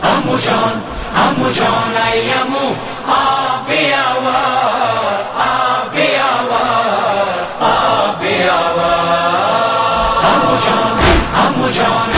اموشان اموشان imo آبی آوار آبی آوار آبی آوار۔ اموشان اموشان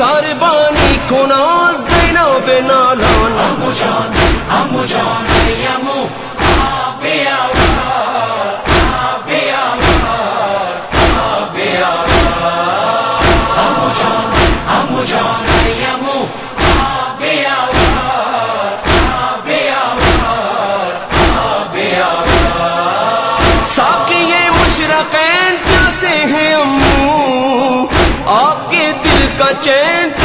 سربانی کناز زینب نالان امو جان امو جان چین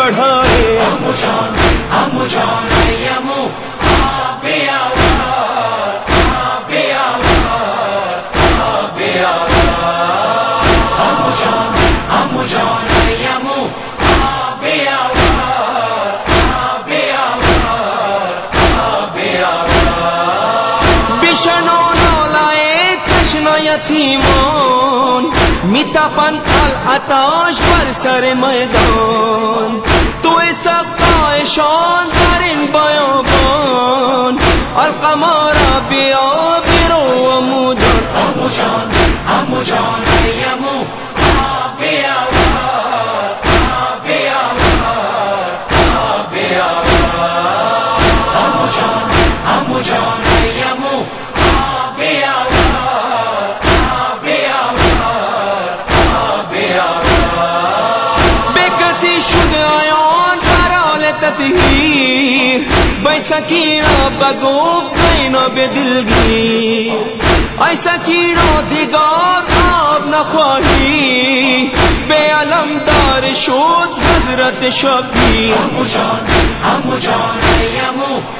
بڑھائے۔ بشنو نولائے کشن یتیموں۔ میٹھا پن اتاش پر سر میدان، تو سب کا شان ترین بیان بان اور کمارا بیا برو امو جان امو جان امو جان ہی۔ بس کیڑا بگو کینو بے دلگی ایسا کیڑو دیگار آپ نہ بے علم دار شود حضرت شبیر ہم جان ہم جان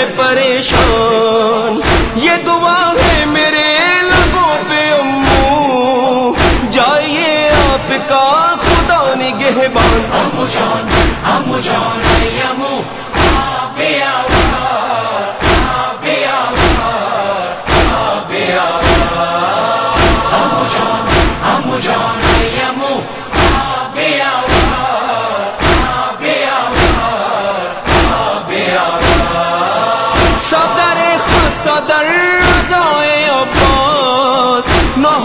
ہے پریشان۔ یہ دعا ہے میرے لبوں پہ امو۔ جائیے آپ کا خدا نگہبان۔ ہم شان ہم شان۔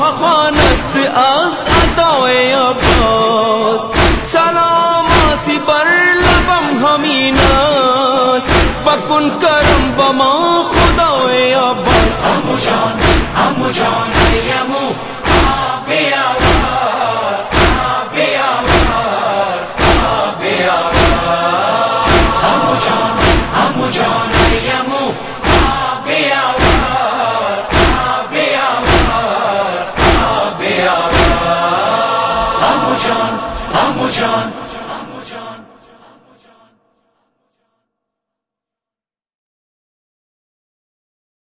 ناخوان از ادای عباس. سلام آسی بر لبم همین است. بکن کرم بما ما خدای عباس. امو جان امو جان ایمو جان ہم جان۔